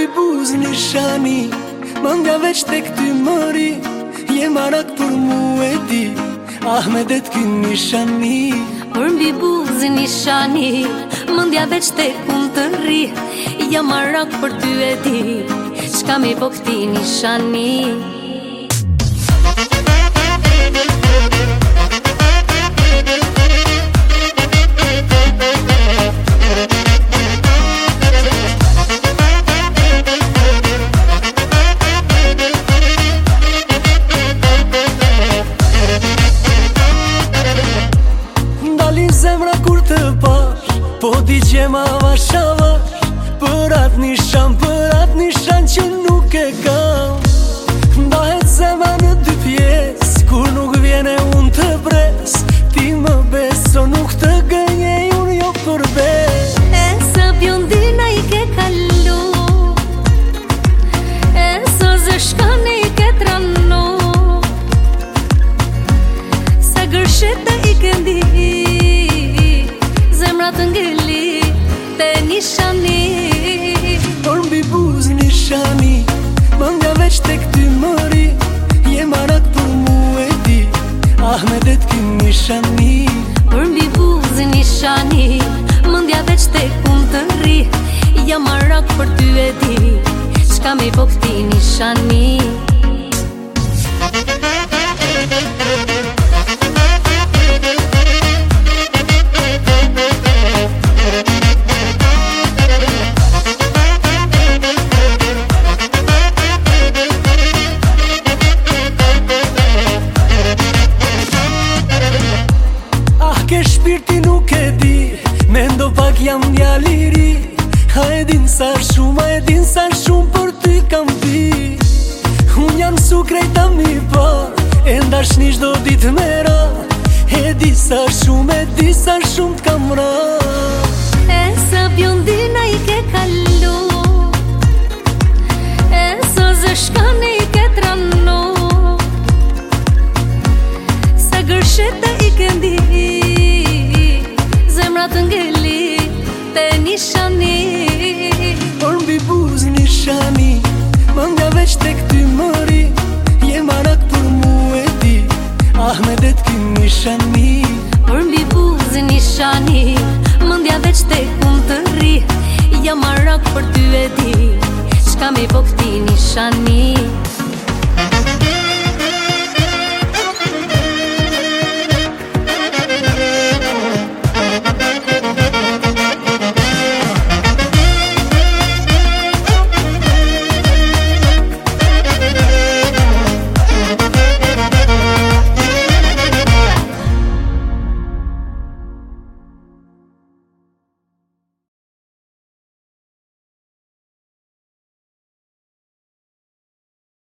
mbi buzë një shani Më nga veç të këty mëri Je marak për mu e di Ah me det një shani Për mbi buzë një shani veç të këm të ri Je marak për ty e di Shka mi po këti një shani të Po di që ma vash Për atë një veç të këty mëri Je marak për mu e di Ah me vetë kim nishani Për mbi buzi nishani Mëndja veç të këmë të ri Ja marak për ty e di Shka me po këti nishani Shka jam një aliri A e din sa shumë, a e din sa shumë për ty kam ti Unë jam su krejta mi pa, e ndash një shdo dit mera E di sa shumë, e di sa shumë t'kam rar veç të këty mëri Je marak për mu e di Ahmedet ki nishani Për mbi buz nishani Mëndja veç të këmë të ri Ja marak për ty e